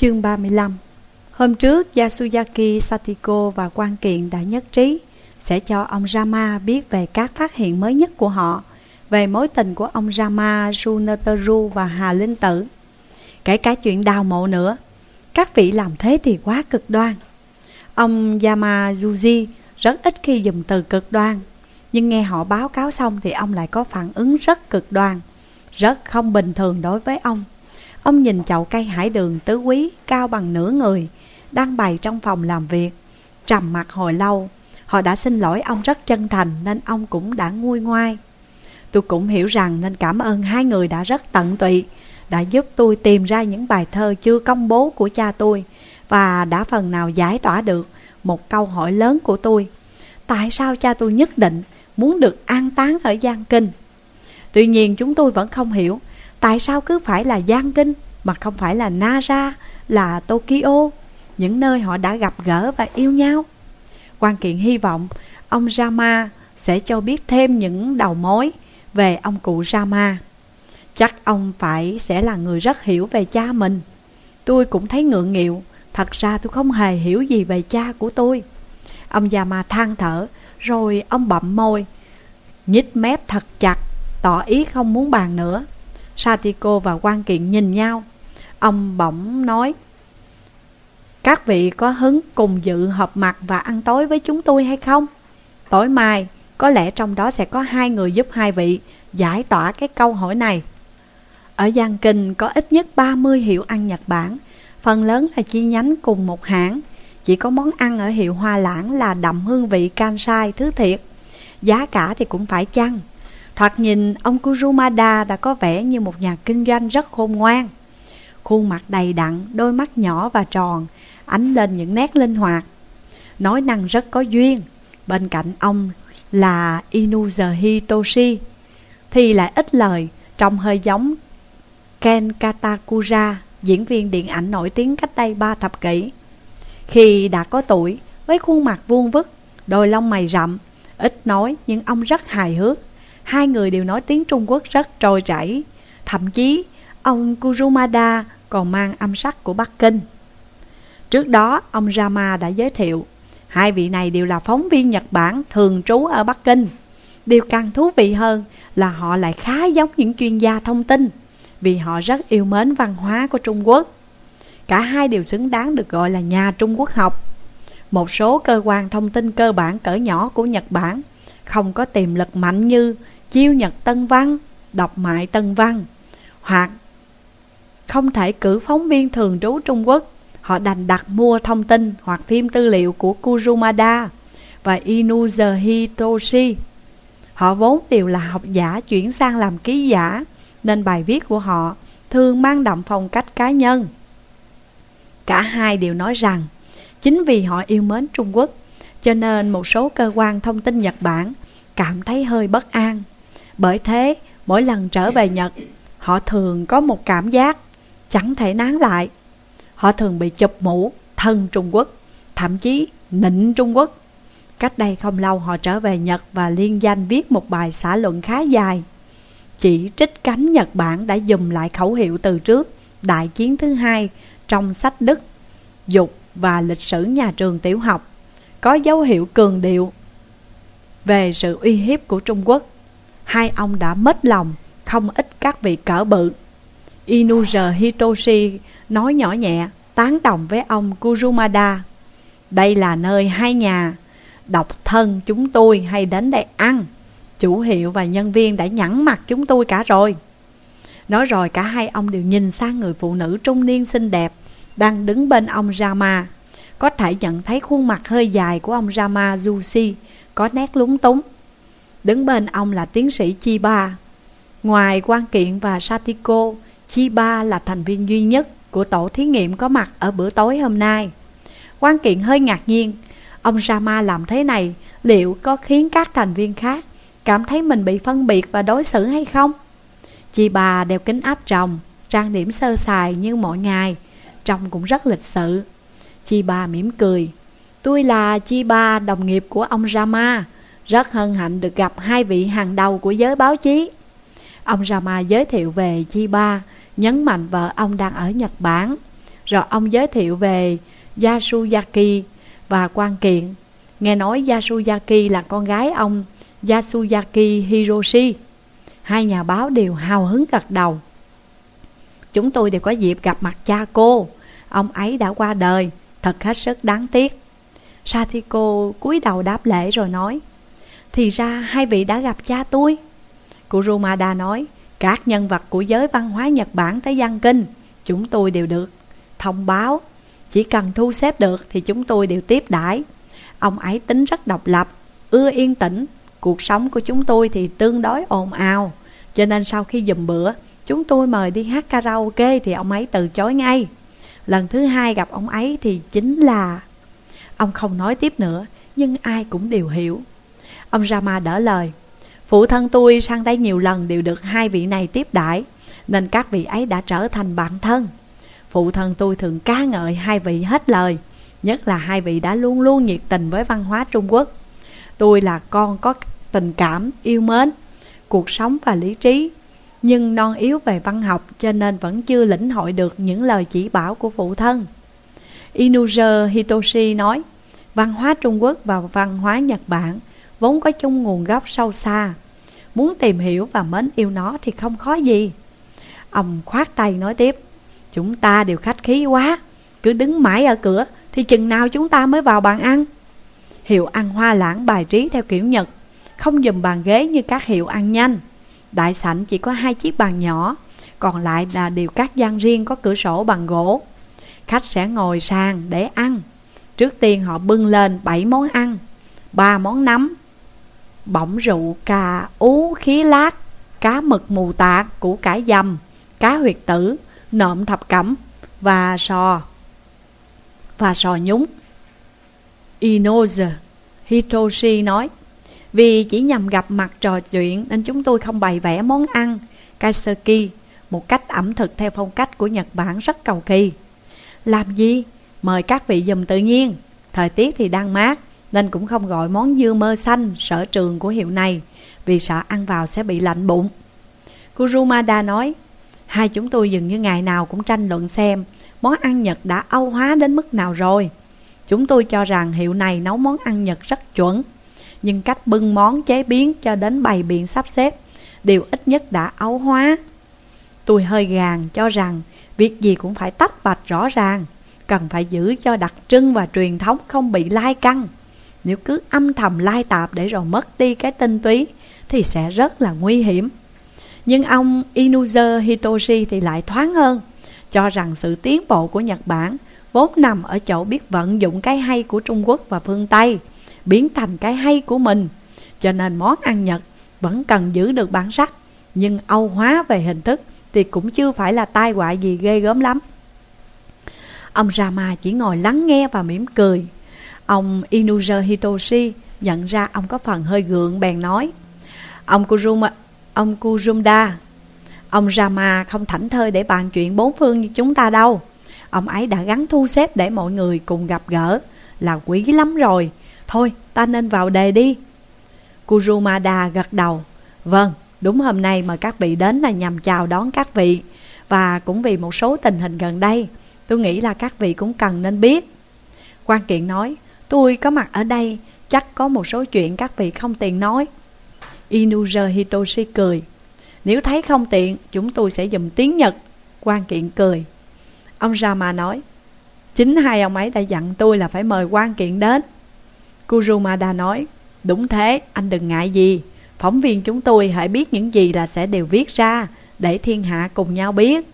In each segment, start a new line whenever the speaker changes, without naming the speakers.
Chương 35 Hôm trước Yasuyaki Satiko và quan kiện đã nhất trí sẽ cho ông Rama biết về các phát hiện mới nhất của họ về mối tình của ông Rama, Runeteru và Hà Linh Tử. Kể cả chuyện đào mộ nữa, các vị làm thế thì quá cực đoan. Ông Yamazuji rất ít khi dùng từ cực đoan, nhưng nghe họ báo cáo xong thì ông lại có phản ứng rất cực đoan, rất không bình thường đối với ông. Ông nhìn chậu cây hải đường tứ quý cao bằng nửa người, đang bày trong phòng làm việc. Trầm mặt hồi lâu, họ đã xin lỗi ông rất chân thành nên ông cũng đã nguôi ngoai. Tôi cũng hiểu rằng nên cảm ơn hai người đã rất tận tụy, đã giúp tôi tìm ra những bài thơ chưa công bố của cha tôi và đã phần nào giải tỏa được một câu hỏi lớn của tôi. Tại sao cha tôi nhất định muốn được an táng ở Giang Kinh? Tuy nhiên chúng tôi vẫn không hiểu tại sao cứ phải là Giang Kinh mà không phải là Nara, là Tokyo, những nơi họ đã gặp gỡ và yêu nhau. Quan kiện hy vọng ông Rama sẽ cho biết thêm những đầu mối về ông cụ Rama. Chắc ông phải sẽ là người rất hiểu về cha mình. Tôi cũng thấy ngượng nghịu, thật ra tôi không hề hiểu gì về cha của tôi. Ông rama than thở, rồi ông bậm môi, nhích mép thật chặt, tỏ ý không muốn bàn nữa. Satiko và quan kiện nhìn nhau. Ông bỗng nói, các vị có hứng cùng dự họp mặt và ăn tối với chúng tôi hay không? Tối mai, có lẽ trong đó sẽ có hai người giúp hai vị giải tỏa cái câu hỏi này. Ở Giang Kinh có ít nhất 30 hiệu ăn Nhật Bản, phần lớn là chi nhánh cùng một hãng. Chỉ có món ăn ở hiệu Hoa Lãng là đậm hương vị Kansai thứ thiệt. Giá cả thì cũng phải chăng. Thoạt nhìn, ông Kurumada đã có vẻ như một nhà kinh doanh rất khôn ngoan. Khuôn mặt đầy đặn, đôi mắt nhỏ và tròn, ánh lên những nét linh hoạt. Nói năng rất có duyên. Bên cạnh ông là Inuzo Toshi, thì lại ít lời, trông hơi giống Ken Katakura, diễn viên điện ảnh nổi tiếng cách đây ba thập kỷ. Khi đã có tuổi, với khuôn mặt vuông vức, đôi lông mày rậm, ít nói nhưng ông rất hài hước. Hai người đều nói tiếng Trung Quốc rất trôi chảy. Thậm chí, ông Kurumada còn mang âm sắc của Bắc Kinh. Trước đó, ông Rama đã giới thiệu, hai vị này đều là phóng viên Nhật Bản thường trú ở Bắc Kinh. Điều càng thú vị hơn là họ lại khá giống những chuyên gia thông tin, vì họ rất yêu mến văn hóa của Trung Quốc. Cả hai đều xứng đáng được gọi là nhà Trung Quốc học. Một số cơ quan thông tin cơ bản cỡ nhỏ của Nhật Bản không có tiềm lực mạnh như chiêu Nhật Tân Văn, đọc mại Tân Văn, hoặc không thể cử phóng viên thường trú Trung Quốc Họ đành đặt mua thông tin hoặc phim tư liệu của Kurumada và Inuzo Hitoshi. Họ vốn đều là học giả chuyển sang làm ký giả, nên bài viết của họ thường mang đậm phong cách cá nhân. Cả hai đều nói rằng, chính vì họ yêu mến Trung Quốc, cho nên một số cơ quan thông tin Nhật Bản cảm thấy hơi bất an. Bởi thế, mỗi lần trở về Nhật, họ thường có một cảm giác chẳng thể nán lại Họ thường bị chụp mũ thân Trung Quốc, thậm chí nịnh Trung Quốc. Cách đây không lâu họ trở về Nhật và liên danh viết một bài xã luận khá dài. Chỉ trích cánh Nhật Bản đã dùng lại khẩu hiệu từ trước Đại chiến thứ hai trong sách Đức, dục và lịch sử nhà trường tiểu học, có dấu hiệu cường điệu về sự uy hiếp của Trung Quốc. Hai ông đã mất lòng không ít các vị cỡ bự. Inuzer Hitoshi nói nhỏ nhẹ, tán đồng với ông Kurumada. Đây là nơi hai nhà, độc thân chúng tôi hay đến đây ăn. Chủ hiệu và nhân viên đã nhẵn mặt chúng tôi cả rồi. Nói rồi cả hai ông đều nhìn sang người phụ nữ trung niên xinh đẹp đang đứng bên ông Rama. Có thể nhận thấy khuôn mặt hơi dài của ông Rama Jushi có nét lúng túng. Đứng bên ông là tiến sĩ Chiba. Ngoài quan kiện và Satiko, Chiba là thành viên duy nhất của tổ thí nghiệm có mặt ở bữa tối hôm nay. Quan kiện hơi ngạc nhiên, ông Rama làm thế này liệu có khiến các thành viên khác cảm thấy mình bị phân biệt và đối xử hay không? Chị bà đeo kính áp tròng, trang điểm sơ sài như mọi ngày, trông cũng rất lịch sự. Chị bà mỉm cười, tôi là Chi Ba, đồng nghiệp của ông Rama, rất hân hạnh được gặp hai vị hàng đầu của giới báo chí. Ông Rama giới thiệu về Chi Ba, nhấn mạnh vợ ông đang ở Nhật Bản. Rồi ông giới thiệu về Yasuyaki và quan kiện. Nghe nói Yasuyaki là con gái ông Yasuyaki Hiroshi. Hai nhà báo đều hào hứng gật đầu. Chúng tôi đều có dịp gặp mặt cha cô. Ông ấy đã qua đời Thật hết sức đáng tiếc. Satiko cúi đầu đáp lễ rồi nói thì ra hai vị đã gặp cha tôi. Kurumada nói, Các nhân vật của giới văn hóa Nhật Bản tới Giang Kinh, Chúng tôi đều được thông báo. Chỉ cần thu xếp được thì chúng tôi đều tiếp đãi. Ông ấy tính rất độc lập, Ưa yên tĩnh. Cuộc sống của chúng tôi thì tương đối ồn ào. Cho nên sau khi dùm bữa, Chúng tôi mời đi hát karaoke Thì ông ấy từ chối ngay. Lần thứ hai gặp ông ấy thì chính là, Ông không nói tiếp nữa, Nhưng ai cũng đều hiểu. Ông Rama đỡ lời Phụ thân tôi sang đây nhiều lần đều được hai vị này tiếp đãi Nên các vị ấy đã trở thành bạn thân. Phụ thân tôi thường ca ngợi hai vị hết lời Nhất là hai vị đã luôn luôn nhiệt tình với văn hóa Trung Quốc. Tôi là con có tình cảm, yêu mến Cuộc sống và lý trí Nhưng non yếu về văn học Cho nên vẫn chưa lĩnh hội được những lời chỉ bảo của phụ thân. Inuzer Hitoshi nói Văn hóa Trung Quốc và văn hóa Nhật Bản Vốn có chung nguồn gốc sâu xa. Muốn tìm hiểu và mến yêu nó thì không khó gì. Ông khoát tay nói tiếp, Chúng ta đều khách khí quá, Cứ đứng mãi ở cửa Thì chừng nào chúng ta mới vào bàn ăn. Hiệu ăn hoa lãng bài trí theo kiểu Nhật, Không dùm bàn ghế như các hiệu ăn nhanh. Đại sảnh chỉ có hai chiếc bàn nhỏ, Còn lại là đều các gian riêng có cửa sổ bằng gỗ. Khách sẽ ngồi sàn để ăn. Trước tiên họ bưng lên 7 món ăn, ba món nấm Bỏng rượu cà ú khí lát Cá mực mù tạt, củ cải dầm Cá huyệt tử, nộm thập cẩm Và sò Và sò nhúng. Inoze Hitoshi nói Vì chỉ nhằm gặp mặt trò chuyện Nên chúng tôi không bày vẽ món ăn Kaiseki Một cách ẩm thực theo phong cách của Nhật Bản rất cầu kỳ. Làm gì? Mời các vị dùm tự nhiên. Thời tiết thì đang mát. Nên cũng không gọi món dưa mơ xanh Sở trường của hiệu này, Vì sợ ăn vào sẽ bị lạnh bụng. Kurumada nói, Hai chúng tôi dường như ngày nào cũng tranh luận xem Món ăn Nhật đã âu hóa đến mức nào rồi. Chúng tôi cho rằng hiệu này nấu món ăn Nhật rất chuẩn, Nhưng cách bưng món chế biến cho đến bày biện sắp xếp Đều ít nhất đã ấu hóa. Tôi hơi gàn cho rằng Việc gì cũng phải tách bạch rõ ràng, Cần phải giữ cho đặc trưng và truyền thống không bị lai căng. Nếu cứ âm thầm lai tạp để rồi mất đi cái tinh túy, Thì sẽ rất là nguy hiểm. Nhưng ông Inuzer Hitoshi thì lại thoáng hơn, Cho rằng sự tiến bộ của Nhật Bản Vốn nằm ở chỗ biết vận dụng cái hay của Trung Quốc và phương Tây, Biến thành cái hay của mình. Cho nên món ăn Nhật vẫn cần giữ được bản sắc, Nhưng âu hóa về hình thức Thì cũng chưa phải là tai họa gì ghê gớm lắm. Ông Rama chỉ ngồi lắng nghe và mỉm cười. Ông Inuzer Hitoshi nhận ra ông có phần hơi gượng bèn nói Ông Kuruma, ông Kurumda Ông Rama không thảnh thơi để bàn chuyện bốn phương như chúng ta đâu. Ông ấy đã gắn thu xếp để mọi người cùng gặp gỡ Là quý lắm rồi. Thôi ta nên vào đề đi. Kurumada gật đầu Vâng, đúng hôm nay mà các vị đến là nhằm chào đón các vị Và cũng vì một số tình hình gần đây Tôi nghĩ là các vị cũng cần nên biết. Quan kiện nói Tôi có mặt ở đây Chắc có một số chuyện các vị không tiện nói. Inuzer Hitoshi cười. Nếu thấy không tiện Chúng tôi sẽ dùng tiếng Nhật. Quan kiện cười. Ông Rama nói Chính hai ông ấy đã dặn tôi là phải mời quan kiện đến. Kurumada nói Đúng thế, anh đừng ngại gì. Phóng viên chúng tôi hãy biết những gì là sẽ đều viết ra Để thiên hạ cùng nhau biết.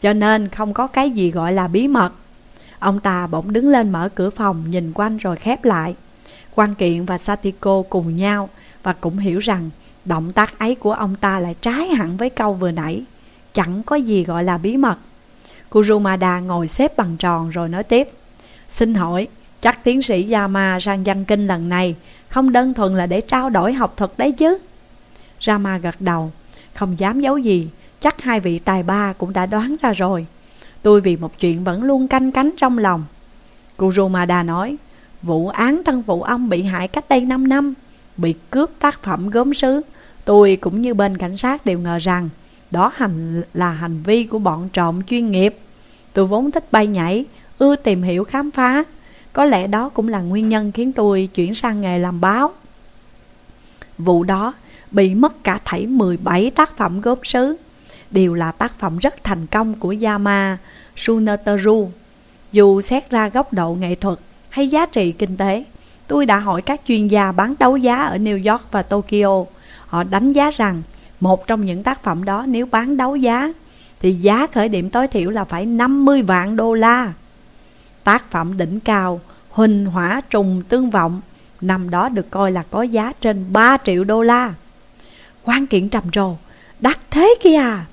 Cho nên không có cái gì gọi là bí mật. Ông ta bỗng đứng lên mở cửa phòng, Nhìn quanh rồi khép lại. Quan Kiện và Satiko cùng nhau Và cũng hiểu rằng Động tác ấy của ông ta lại trái hẳn với câu vừa nãy. Chẳng có gì gọi là bí mật. Kurumada ngồi xếp bằng tròn rồi nói tiếp. Xin hỏi, Chắc tiến sĩ Yama sang văn kinh lần này Không đơn thuần là để trao đổi học thuật đấy chứ? Rama gật đầu. Không dám giấu gì, Chắc hai vị tài ba cũng đã đoán ra rồi. Tôi vì một chuyện vẫn luôn canh cánh trong lòng Kurumada nói Vụ án thân phụ ông bị hại cách đây 5 năm Bị cướp tác phẩm gốm sứ Tôi cũng như bên cảnh sát đều ngờ rằng Đó hành là hành vi của bọn trộm chuyên nghiệp Tôi vốn thích bay nhảy, ưa tìm hiểu khám phá. Có lẽ đó cũng là nguyên nhân khiến tôi chuyển sang nghề làm báo. Vụ đó bị mất cả thảy 17 tác phẩm gốm sứ, đều là tác phẩm rất thành công của Yama Suneteru. Dù xét ra góc độ nghệ thuật hay giá trị kinh tế, tôi đã hỏi các chuyên gia bán đấu giá ở New York và Tokyo. Họ đánh giá rằng một trong những tác phẩm đó nếu bán đấu giá thì giá khởi điểm tối thiểu là phải 50 vạn đô la. Tác phẩm đỉnh cao Huỳnh Hỏa Trùng Tương Vọng năm đó được coi là có giá trên 3 triệu đô la. Quan kiện trầm trồ, đắt thế kia à!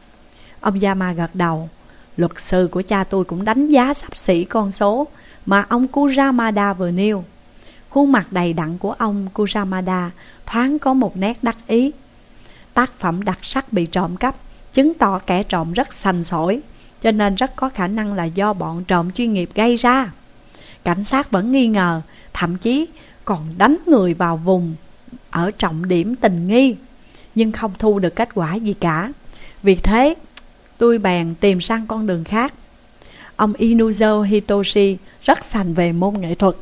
Ông Yama gật đầu. Luật sư của cha tôi cũng đánh giá sắp xỉ con số mà ông Kuramada vừa nêu. Khuôn mặt đầy đặn của ông Kuramada thoáng có một nét đắc ý. Tác phẩm đặc sắc bị trộm cắp, chứng tỏ kẻ trộm rất sành sỏi, cho nên rất có khả năng là do bọn trộm chuyên nghiệp gây ra. Cảnh sát vẫn nghi ngờ, thậm chí còn đánh người vào vùng ở trọng điểm tình nghi, nhưng không thu được kết quả gì cả. Vì thế, tôi bèn tìm sang con đường khác. Ông Inuzo Hitoshi rất sành về môn nghệ thuật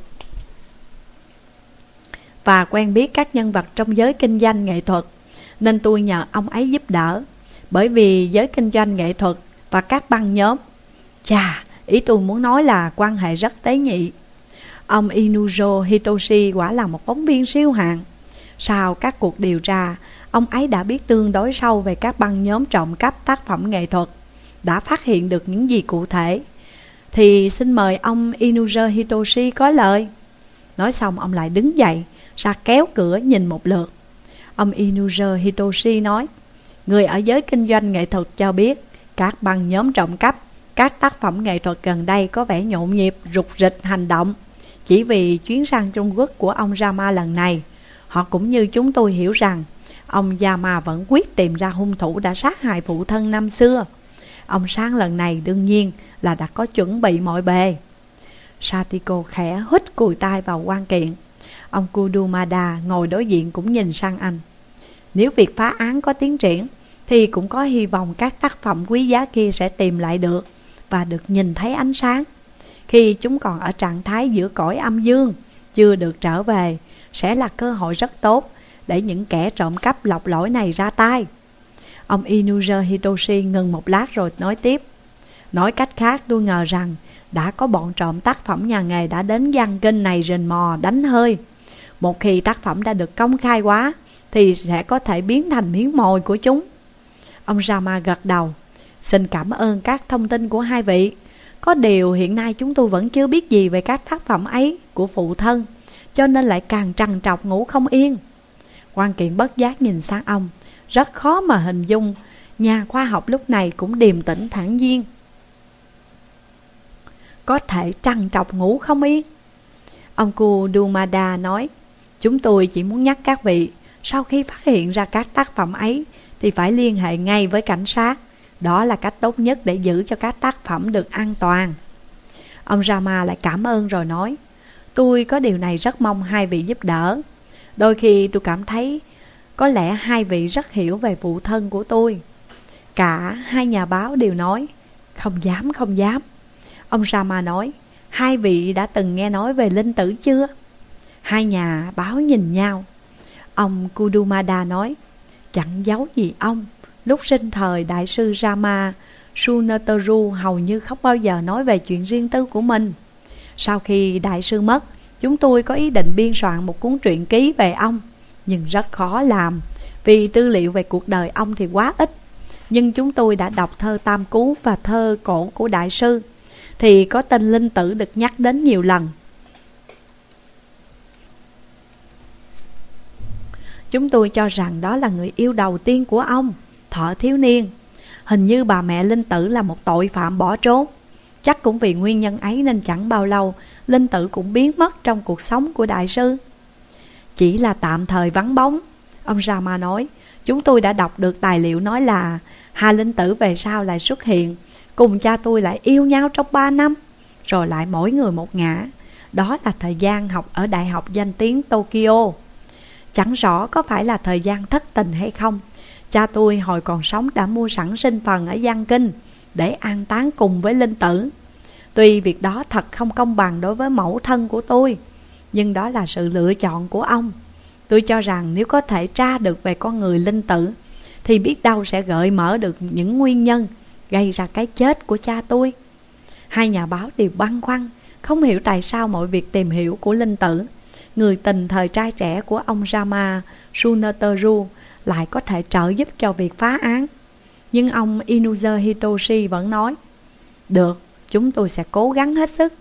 và quen biết các nhân vật trong giới kinh doanh nghệ thuật, nên tôi nhờ ông ấy giúp đỡ. Bởi vì giới kinh doanh nghệ thuật và các băng nhóm, chà, ý tôi muốn nói là quan hệ rất tế nhị. Ông Inuzo Hitoshi quả là một phóng viên siêu hạng. Sau các cuộc điều tra, ông ấy đã biết tương đối sâu về các băng nhóm trộm cắp tác phẩm nghệ thuật, đã phát hiện được những gì cụ thể. Thì xin mời ông Inuzer Hitoshi có lời. Nói xong ông lại đứng dậy, ra kéo cửa nhìn một lượt. Ông Inuzer Hitoshi nói, người ở giới kinh doanh nghệ thuật cho biết, các băng nhóm trộm cắp, các tác phẩm nghệ thuật gần đây có vẻ nhộn nhịp, rục rịch hành động. Chỉ vì chuyến sang Trung Quốc của ông Rama lần này, họ cũng như chúng tôi hiểu rằng, ông Yama vẫn quyết tìm ra hung thủ đã sát hại phụ thân năm xưa. Ông sáng lần này đương nhiên là đã có chuẩn bị mọi bề. Satiko khẽ hít cùi tay vào quan kiện. Ông Kudumada ngồi đối diện cũng nhìn sang anh Nếu việc phá án có tiến triển Thì cũng có hy vọng các tác phẩm quý giá kia sẽ tìm lại được Và được nhìn thấy ánh sáng Khi chúng còn ở trạng thái giữa cõi âm dương Chưa được trở về sẽ là cơ hội rất tốt Để những kẻ trộm cắp lọc lỗi này ra tay. Ông Inuzer Hitoshi ngừng một lát rồi nói tiếp. Nói cách khác, tôi ngờ rằng đã có bọn trộm tác phẩm nhà nghề đã đến gian kinh này rình mò, đánh hơi. Một khi tác phẩm đã được công khai quá, Thì sẽ có thể biến thành miếng mồi của chúng. Ông Rama gật đầu. Xin cảm ơn các thông tin của hai vị. Có điều hiện nay chúng tôi vẫn chưa biết gì về các tác phẩm ấy của phụ thân. Cho nên lại càng trằn trọc ngủ không yên quan kiện bất giác nhìn sang ông Rất khó mà hình dung Nhà khoa học lúc này cũng điềm tĩnh thản nhiên Có thể trằn trọc ngủ không yên Ông Ku Dumada nói Chúng tôi chỉ muốn nhắc các vị, sau khi phát hiện ra các tác phẩm ấy thì phải liên hệ ngay với cảnh sát. Đó là cách tốt nhất để giữ cho các tác phẩm được an toàn. Ông Rama lại cảm ơn rồi nói, tôi có điều này rất mong hai vị giúp đỡ. Đôi khi tôi cảm thấy có lẽ hai vị rất hiểu về phụ thân của tôi. Cả hai nhà báo đều nói, không dám, không dám. Ông Rama nói, hai vị đã từng nghe nói về linh tử chưa? Hai nhà báo nhìn nhau Ông Kudumada nói Chẳng giấu gì ông Lúc sinh thời đại sư Rama Sunateru hầu như không bao giờ nói về chuyện riêng tư của mình sau khi đại sư mất Chúng tôi có ý định biên soạn một cuốn truyện ký về ông Nhưng rất khó làm Vì tư liệu về cuộc đời ông thì quá ít Nhưng chúng tôi đã đọc thơ Tam Cú và thơ cổ của đại sư Thì có tên Linh Tử được nhắc đến nhiều lần Chúng tôi cho rằng đó là người yêu đầu tiên của ông, thợ thiếu niên. Hình như bà mẹ Linh Tử là một tội phạm bỏ trốn. Chắc cũng vì nguyên nhân ấy nên chẳng bao lâu Linh Tử cũng biến mất trong cuộc sống của đại sư. Chỉ là tạm thời vắng bóng. Ông Rama nói, chúng tôi đã đọc được tài liệu nói là Hà Linh Tử về sau lại xuất hiện, cùng cha tôi lại yêu nhau trong 3 năm, rồi lại mỗi người một ngã. Đó là thời gian học ở Đại học danh tiếng Tokyo. Chẳng rõ có phải là thời gian thất tình hay không Cha tôi hồi còn sống đã mua sẵn sinh phần ở Giang Kinh để an táng cùng với Linh Tử. Tuy việc đó thật không công bằng đối với mẫu thân của tôi, Nhưng đó là sự lựa chọn của ông. Tôi cho rằng nếu có thể tra được về con người linh tử, Thì biết đâu sẽ gợi mở được những nguyên nhân Gây ra cái chết của cha tôi. Hai nhà báo đều băn khoăn, Không hiểu tại sao mọi việc tìm hiểu của linh tử, Người tình thời trai trẻ của ông Rama Sunateru Lại có thể trợ giúp cho việc phá án. Nhưng ông Inuzer Hitoshi vẫn nói Được, chúng tôi sẽ cố gắng hết sức.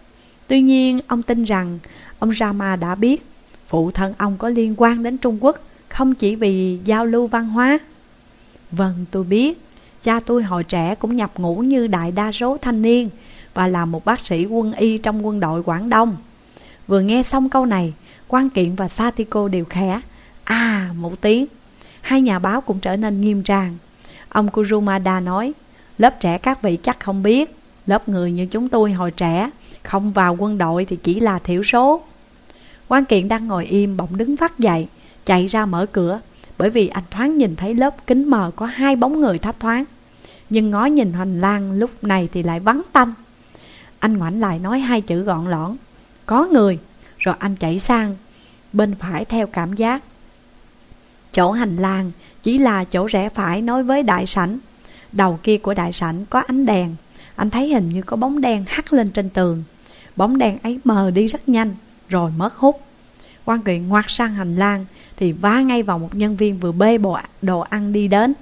Tuy nhiên ông tin rằng Ông Rama đã biết Phụ thân ông có liên quan đến Trung Quốc Không chỉ vì giao lưu văn hóa. Vâng tôi biết. Cha tôi hồi trẻ cũng nhập ngũ như đại đa số thanh niên Và là một bác sĩ quân y trong quân đội Quảng Đông. Vừa nghe xong câu này Quan Kiện và Satiko đều khẽ À một tiếng. Hai nhà báo cũng trở nên nghiêm trang. Ông Kurumada nói, Lớp trẻ các vị chắc không biết, Lớp người như chúng tôi hồi trẻ, Không vào quân đội thì chỉ là thiểu số. Quan Kiện đang ngồi im bỗng đứng phát dậy, Chạy ra mở cửa, Bởi vì anh thoáng nhìn thấy lớp kính mờ Có hai bóng người thấp thoáng. Nhưng ngó nhìn hành lang lúc này thì lại vắng tâm Anh ngoảnh lại nói hai chữ gọn lõn, Có người. Rồi anh chạy sang, Bên phải theo cảm giác. Chỗ hành lang chỉ là chỗ rẽ phải nói với đại sảnh. Đầu kia của đại sảnh có ánh đèn. Anh thấy hình như có bóng đen hắt lên trên tường. Bóng đen ấy mờ đi rất nhanh, Rồi mất hút. Quan kiện ngoặt sang hành lang Thì vá ngay vào một nhân viên vừa bê bộ đồ ăn đi đến.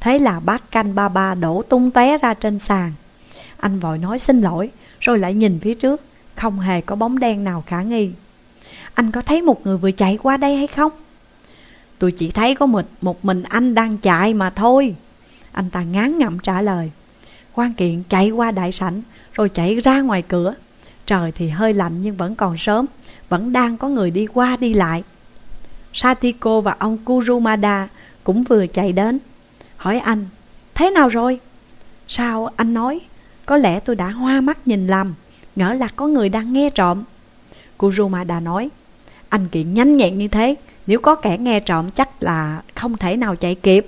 Thấy là bát canh ba ba đổ tung té ra trên sàn. Anh vội nói xin lỗi, Rồi lại nhìn phía trước, Không hề có bóng đen nào khả nghi. Anh có thấy một người vừa chạy qua đây hay không? Tôi chỉ thấy có một, một mình anh đang chạy mà thôi. Anh ta ngán ngậm trả lời. Quan kiện chạy qua đại sảnh Rồi chạy ra ngoài cửa. Trời thì hơi lạnh nhưng vẫn còn sớm Vẫn đang có người đi qua đi lại. Satiko và ông Kurumada Cũng vừa chạy đến. Hỏi anh Thế nào rồi? Sao anh nói Có lẽ tôi đã hoa mắt nhìn lầm Ngỡ là có người đang nghe trộm. Kurumada nói Anh kiện nhanh nhẹn như thế nếu có kẻ nghe trộm chắc là không thể nào chạy kịp.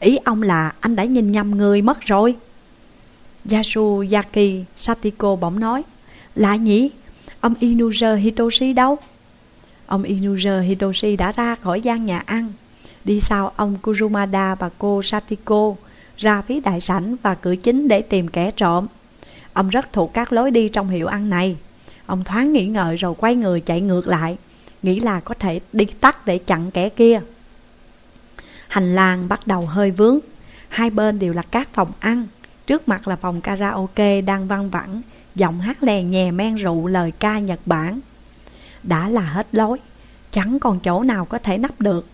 Ý ông là anh đã nhìn nhầm người mất rồi. Yasuyaki Satiko bỗng nói, Lạ nhỉ? Ông Inuzer Hitoshi đâu? Ông Inuzer Hitoshi đã ra khỏi gian nhà ăn. Đi sau ông Kurumada và cô Satiko Ra phía đại sảnh và cửa chính để tìm kẻ trộm. Ông rất thuộc các lối đi trong hiệu ăn này. Ông thoáng nghĩ ngợi rồi quay người chạy ngược lại. Nghĩ là có thể đi tắt để chặn kẻ kia. Hành lang bắt đầu hơi vướng. Hai bên đều là các phòng ăn. Trước mặt là phòng karaoke đang văng vẳng. Giọng hát lè nhè men rượu lời ca Nhật Bản. Đã là hết lối. Chẳng còn chỗ nào có thể nắp được.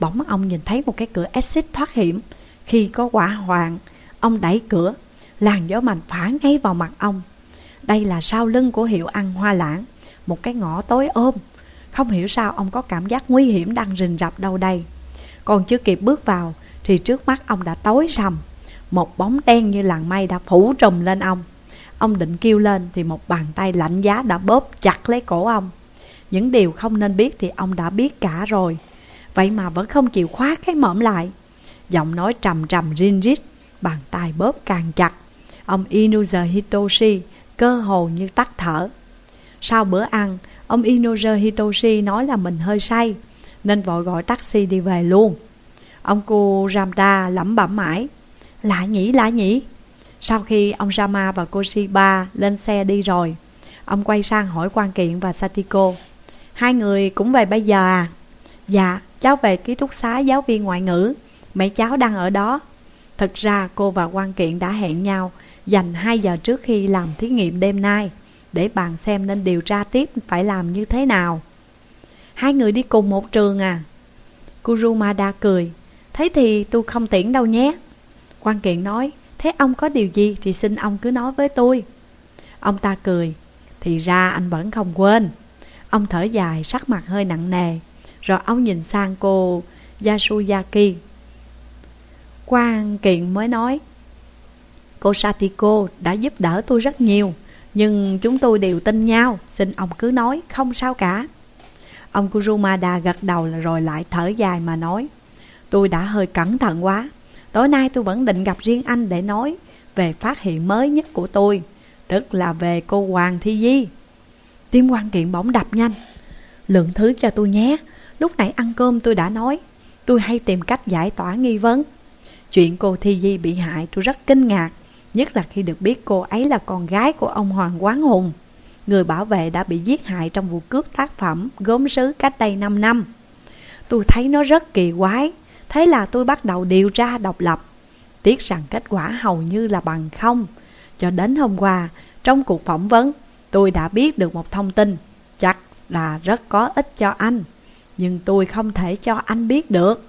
Bỗng ông nhìn thấy một cái cửa exit thoát hiểm. Khi có quả hoàng, Ông đẩy cửa. Làn gió mạnh phả ngay vào mặt ông. Đây là sau lưng của hiệu ăn hoa lãng. Một cái ngõ tối ôm. Không hiểu sao ông có cảm giác nguy hiểm đang rình rập đâu đây. Còn chưa kịp bước vào, Thì trước mắt ông đã tối sầm. Một bóng đen như làn mây đã phủ trùm lên ông. Ông định kêu lên thì một bàn tay lạnh giá đã bóp chặt lấy cổ ông. Những điều không nên biết thì ông đã biết cả rồi. Vậy mà vẫn không chịu khóa cái mõm lại. Giọng nói trầm trầm rin rít, Bàn tay bóp càng chặt. Ông Inuzer Hitoshi cơ hồ như tắt thở. Sau bữa ăn Ông Inoje Hitoshi nói là mình hơi say Nên vội gọi taxi đi về luôn. Ông cô Ramda lẩm bẩm mãi Lạ nhỉ lạ nhỉ. Sau khi ông Rama và cô Shiba lên xe đi rồi Ông quay sang hỏi quan kiện và Satiko Hai người cũng về bây giờ à? Dạ, cháu về ký túc xá giáo viên ngoại ngữ Mấy cháu đang ở đó. Thực ra cô và quan kiện đã hẹn nhau Dành 2 giờ trước khi làm thí nghiệm đêm nay. Để bàn xem nên điều tra tiếp phải làm như thế nào. Hai người đi cùng một trường à? Kurumada cười. Thế thì tôi không tiễn đâu nhé. Quan kiện nói, Thế ông có điều gì thì xin ông cứ nói với tôi. Ông ta cười. Thì ra anh vẫn không quên. Ông thở dài, sắc mặt hơi nặng nề. Rồi ông nhìn sang cô Yasuyaki. Quan kiện mới nói, Cô Satiko đã giúp đỡ tôi rất nhiều. Nhưng chúng tôi đều tin nhau, Xin ông cứ nói, không sao cả. Ông Kurumada gật đầu rồi lại thở dài mà nói, Tôi đã hơi cẩn thận quá. Tối nay tôi vẫn định gặp riêng anh để nói về phát hiện mới nhất của tôi. Tức là về cô Hoàng Thi Di. Tim quan kiện bỗng đập nhanh. Lượng thứ cho tôi nhé. Lúc nãy ăn cơm tôi đã nói, Tôi hay tìm cách giải tỏa nghi vấn. Chuyện cô Thi Di bị hại tôi rất kinh ngạc. Nhất là khi được biết cô ấy là con gái của ông Hoàng Quán Hùng. Người bảo vệ đã bị giết hại trong vụ cướp tác phẩm gốm sứ cách đây 5 năm. Tôi thấy nó rất kỳ quái. Thế là tôi bắt đầu điều tra độc lập. Tiếc rằng kết quả hầu như là bằng không. Cho đến hôm qua, trong cuộc phỏng vấn Tôi đã biết được một thông tin. Chắc là rất có ích cho anh. Nhưng tôi không thể cho anh biết được.